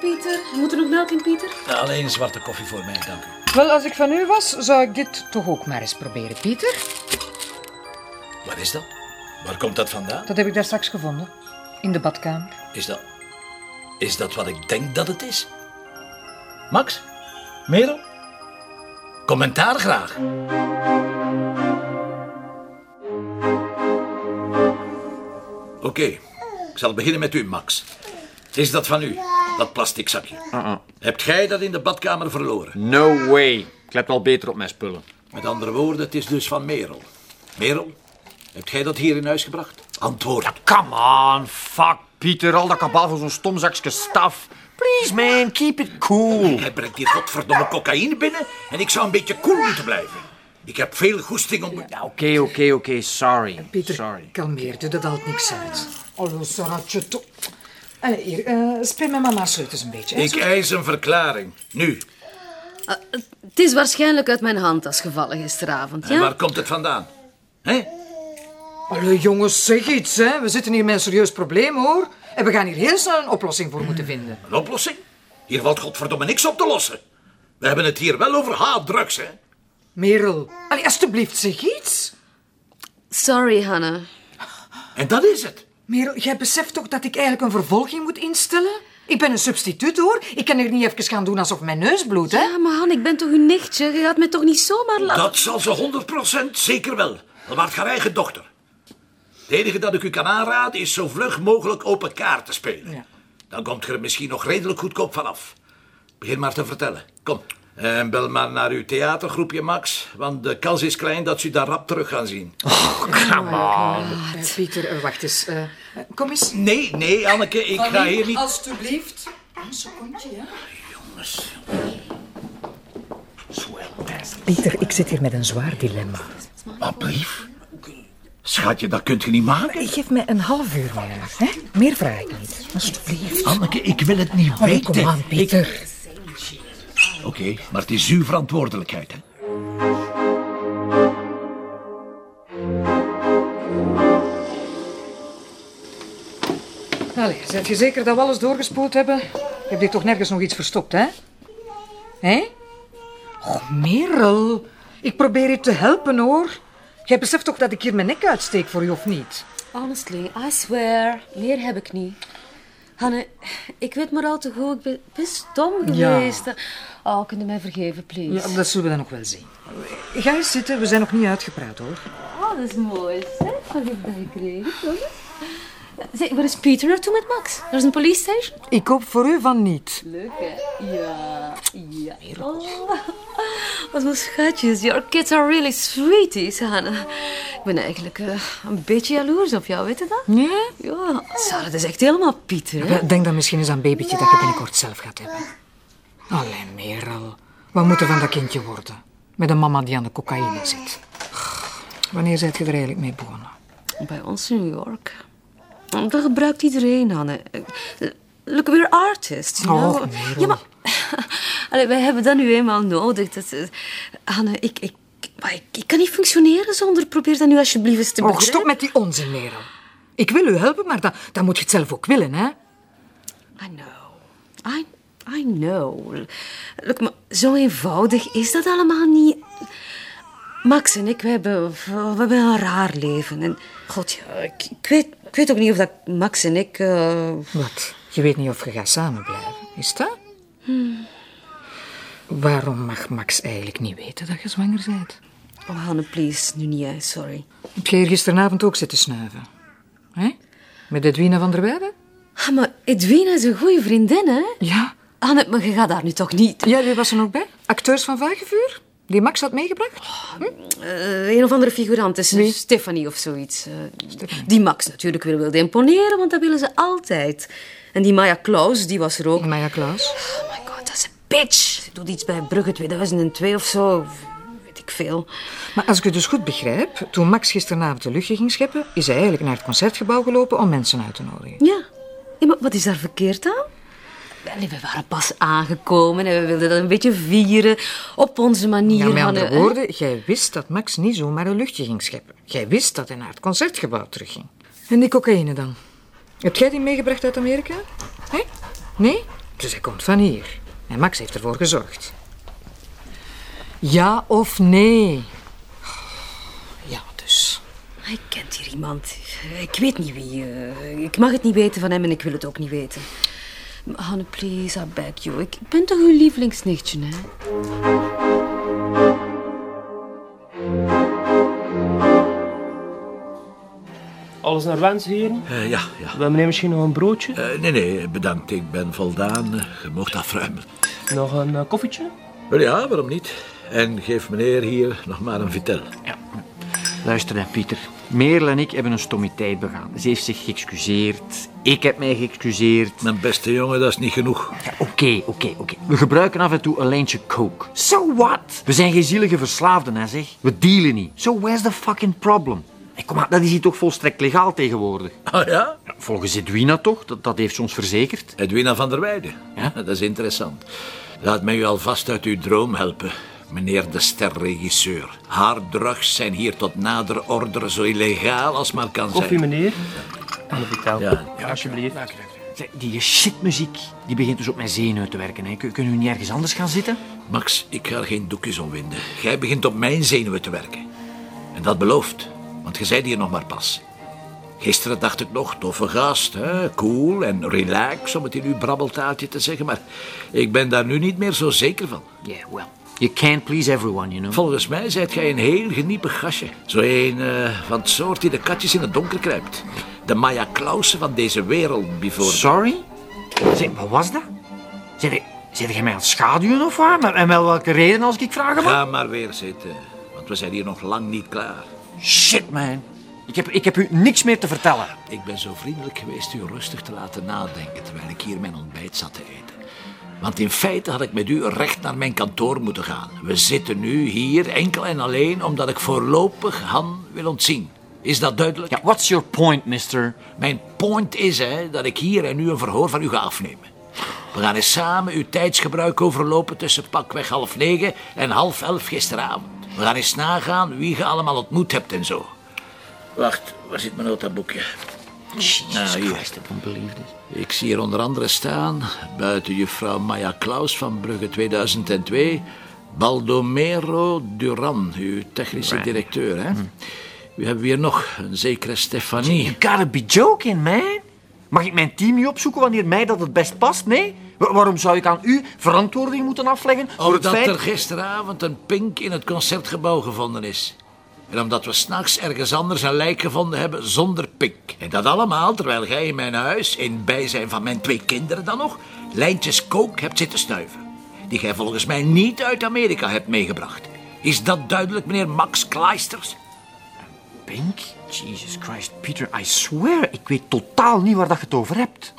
Pieter. Moet er nog melk in, Pieter? Alleen zwarte koffie voor mij, dank u. Wel, als ik van u was, zou ik dit toch ook maar eens proberen, Pieter. Wat is dat? Waar komt dat vandaan? Dat heb ik daar straks gevonden. In de badkamer. Is dat... Is dat wat ik denk dat het is? Max? Merel? Commentaar graag. Oké, ik zal beginnen met u, Max. Is dat van u, dat plastic zakje? Hebt jij dat in de badkamer verloren? No way. Ik let wel beter op mijn spullen. Met andere woorden, het is dus van Merel. Merel, hebt jij dat hier in huis gebracht? Antwoord. Come on, fuck, Pieter. Al dat kabaal voor zo'n stom zakje staf. Please, man, keep it cool. Hij brengt hier godverdomme cocaïne binnen en ik zou een beetje cool moeten blijven. Ik heb veel goesting om... Oké, oké, oké. Sorry. Pieter, Sorry. kalmeer je, dat haalt niks uit. Hallo, Saratje, toch. Allee, hier, eh speel met mama sleutels een beetje. hè. Ik eis een verklaring. Nu. Ah, het is waarschijnlijk uit mijn handtas gevallen gisteravond, En ja? waar komt het vandaan? Hè? Allee, jongens, zeg iets, hè. We zitten hier met een serieus probleem, hoor. En we gaan hier heel snel een oplossing voor moeten vinden. Een oplossing? Hier valt godverdomme niks op te lossen. We hebben het hier wel over haatdrugs, hè? Merel, allee, alstublieft, zeg iets. Sorry, Hanne. En dat is het. Merel, jij beseft toch dat ik eigenlijk een vervolging moet instellen? Ik ben een substituut, hoor. Ik kan er niet even gaan doen alsof mijn neus bloedt, hè. Ja, maar Han, ik ben toch uw nichtje? Je gaat mij toch niet zomaar laten... Dat zal ze 100% zeker wel. Dan waart haar eigen dochter. Het enige dat ik u kan aanraden is zo vlug mogelijk open kaart te spelen. Ja. Dan komt je er misschien nog redelijk goedkoop vanaf. Begin maar te vertellen. Kom. En bel maar naar uw theatergroepje, Max. Want de kans is klein dat ze u daar rap terug gaan zien. Come on. Eh, Pieter, eh, wacht eens. Eh, eh, kom eens. Nee, nee, Anneke, ik ga hier niet... Alstublieft. Een secondje, ja. Jongens, Pieter, ik zit hier met een zwaar dilemma. Wat brief? Schatje, dat kunt je niet maken. Geef mij een half uur meer, hè? Meer vraag ik niet. Alsjeblieft. Anneke, ik wil het niet Allee, weten. kom aan, Pieter. Oké, maar het is uw verantwoordelijkheid, hè? Allee, zet je zeker dat we alles doorgespoeld hebben? Je hebt hier toch nergens nog iets verstopt, hè? Hé? Oh, Merel. Ik probeer je te helpen, hoor. Jij beseft toch dat ik hier mijn nek uitsteek voor je, of niet? Honestly, I swear. Meer heb ik niet. Hanne, ik weet maar al te goed. Ik ben best stom Ja. geweest. Oh, kun je mij vergeven, please? Ja, dat zullen we dan nog wel zien. Ga eens zitten, we zijn nog niet uitgepraat, hoor. Oh, dat is mooi, zeg. Wat heb ik dat gekregen, jongens? Zeg, waar is Peter naartoe met Max? Naar zijn police station? Ik hoop voor u van niet. Leuk, hè? Ja, ja. Oh, wat een schatjes. Your kids are really sweeties, Hanna. Ik ben eigenlijk eh, een beetje jaloers op jou, weet je dat? Nee? Ja, Sarah, dat is echt helemaal Pieter, hè? Denk dan misschien eens aan babytje dat je binnenkort zelf gaat hebben. Allee, Merel. Wat moet er van dat kindje worden? Met een mama die aan de cocaïne zit. Wanneer zijt je er eigenlijk mee begonnen? Bij ons in New York. Dat gebruikt iedereen, Hanne. Look, we're artists, you know? Och, Merel. ja, maar... Allee, wij hebben dat nu eenmaal nodig. Dat, eh, Hanne, ik, ik, maar ik, ik kan niet functioneren zonder... Probeer dat nu alsjeblieft eens te Och, begrijpen. stop met die onzin, Merel. Ik wil u helpen, maar dan, dan moet je het zelf ook willen, hè? I know. I, I know. Look, maar zo eenvoudig is dat allemaal niet. Max en ik, we hebben, we hebben een raar leven. En god, ja, ik, ik, weet, ik weet ook niet of dat Max en ik... eh, Wat? Je weet niet of je gaat samen blijven, is dat? Waarom mag Max eigenlijk niet weten dat je zwanger bent? Oh, Hanne, please. Nu niet, hè. Sorry. Heb je hier gisteravond ook zitten snuiven? Hè? Met Edwina van der Weijden? Ah, maar Edwina is een goede vriendin, hè? Ja. Hanne, maar je gaat daar nu toch niet... Ja, wie was er nog bij? Acteurs van Vagevuur? Die Max had meegebracht? Eh, een of andere figurant is? Stephanie of zoiets. eh, die Max natuurlijk weer wilde imponeren, want dat willen ze altijd. En die Maya Klaus, die was er ook. Maya Klaus. Oh my god, dat is een bitch. Ze doet iets bij Brugge 2002 of zo. Weet ik veel. Maar als ik het dus goed begrijp, toen Max gisteravond de luchtje ging scheppen, is hij eigenlijk naar het concertgebouw gelopen om mensen uit te nodigen. Ja. ja maar wat is daar verkeerd aan? Wel, we waren pas aangekomen en we wilden dat een beetje vieren. Op onze manier. Ja, met andere hè? woorden, jij wist dat Max niet zomaar een luchtje ging scheppen. Jij wist dat hij naar het concertgebouw terugging. En die cocaïne dan? Heb jij die meegebracht uit Amerika? Hé? Nee? Dus hij komt van hier. En Max heeft ervoor gezorgd. Ja of nee? Ja, dus. Hij kent hier iemand. Ik weet niet wie. eh, ik mag het niet weten van hem en ik wil het ook niet weten. Hanne, please, I beg you. Ik ben toch uw lievelingsnichtje, hè? Alles naar wens, heren? Eh, ja, ja. Wil meneer misschien nog een broodje? Eh, nee, nee, bedankt. Ik ben voldaan. Je mocht afruimen. Nog een eh, koffietje? Wel ja, waarom niet? En geef meneer hier nog maar een vitel. Luister, hè, Pieter. Merel en ik hebben een stommiteit begaan. Ze heeft zich geëxcuseerd. Ik heb mij geëxcuseerd. Mijn beste jongen, dat is niet genoeg. Ja, Oké, oké, oké. We gebruiken af en toe een lijntje coke. So what? We zijn geen zielige verslaafden, hè, zeg. We dealen niet. So where's the fucking problem? Hey, kom maar, dat is hier toch volstrekt legaal tegenwoordig? Ja? Ja, volgens Edwina toch? Dat, dat heeft ze ons verzekerd. Edwina van der Weijden. Ja? Dat is interessant. Laat mij u alvast uit uw droom helpen. Meneer de sterregisseur. Harddrugs zijn hier tot nader order zo illegaal als maar kan Koffie, zijn. meneer? En een vertel. Ja. alsjeblieft. Zeg, die shitmuziek, die begint dus op mijn zenuwen te werken. Hè. Kun- Kunnen we niet ergens anders gaan zitten? Max, ik ga er geen doekjes om winden. Jij begint op mijn zenuwen te werken. En dat belooft, want je zei hier nog maar pas. Gisteren dacht ik nog, toffe gast, hè? cool en relax, om het in uw brabbeltaaltje te zeggen. Maar ik ben daar nu niet meer zo zeker van. Yeah, well, you can't please everyone, you know. Volgens mij zijt jij een heel geniepig gastje. Zo een eh, van het soort die de katjes in het donker kruipt. De Maya Clausen van deze wereld, bijvoorbeeld. Sorry? Zeg, wat was dat? Zeg, jij mij aan het schaduwen of waar? Maar- En wel welke reden als ik vragen mag? Ga maar weer zitten, want we zijn hier nog lang niet klaar. Shit, man. Ik heb, ik heb u niks meer te vertellen. Ik ben zo vriendelijk geweest u rustig te laten nadenken terwijl ik hier mijn ontbijt zat te eten. Want in feite had ik met u recht naar mijn kantoor moeten gaan. We zitten nu hier enkel en alleen omdat ik voorlopig Han wil ontzien. Is dat duidelijk? Ja, what's your point, mister? Mijn point is hè, dat ik hier en nu een verhoor van u ga afnemen. We gaan eens samen uw tijdsgebruik overlopen tussen pakweg half negen en half elf gisteravond. We gaan eens nagaan wie je allemaal ontmoet hebt en zo. Wacht, waar zit mijn notaboekje? Jesus Nou, this. Ik zie hier onder andere staan, buiten juffrouw Maya Klaus van Brugge 2002, Baldomero Duran, uw technische directeur. Hè? U hebben hier nog een zekere Stefanie. You gotta be joking, man. Mag ik mijn team niet opzoeken wanneer mij dat het best past? Nee? Wa- waarom zou ik aan u verantwoording moeten afleggen voor het Omdat feit... er gisteravond een pink in het concertgebouw gevonden is. En omdat we s'nachts ergens anders een lijk gevonden hebben zonder pink. En dat allemaal terwijl jij in mijn huis, in bijzijn van mijn twee kinderen dan nog, lijntjes kook hebt zitten snuiven. Die jij volgens mij niet uit Amerika hebt meegebracht. Is dat duidelijk, meneer Max Kleisters? Pink? Jesus Christ, Peter, I swear, ik weet totaal niet waar dat je het over hebt.